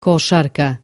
kosharka.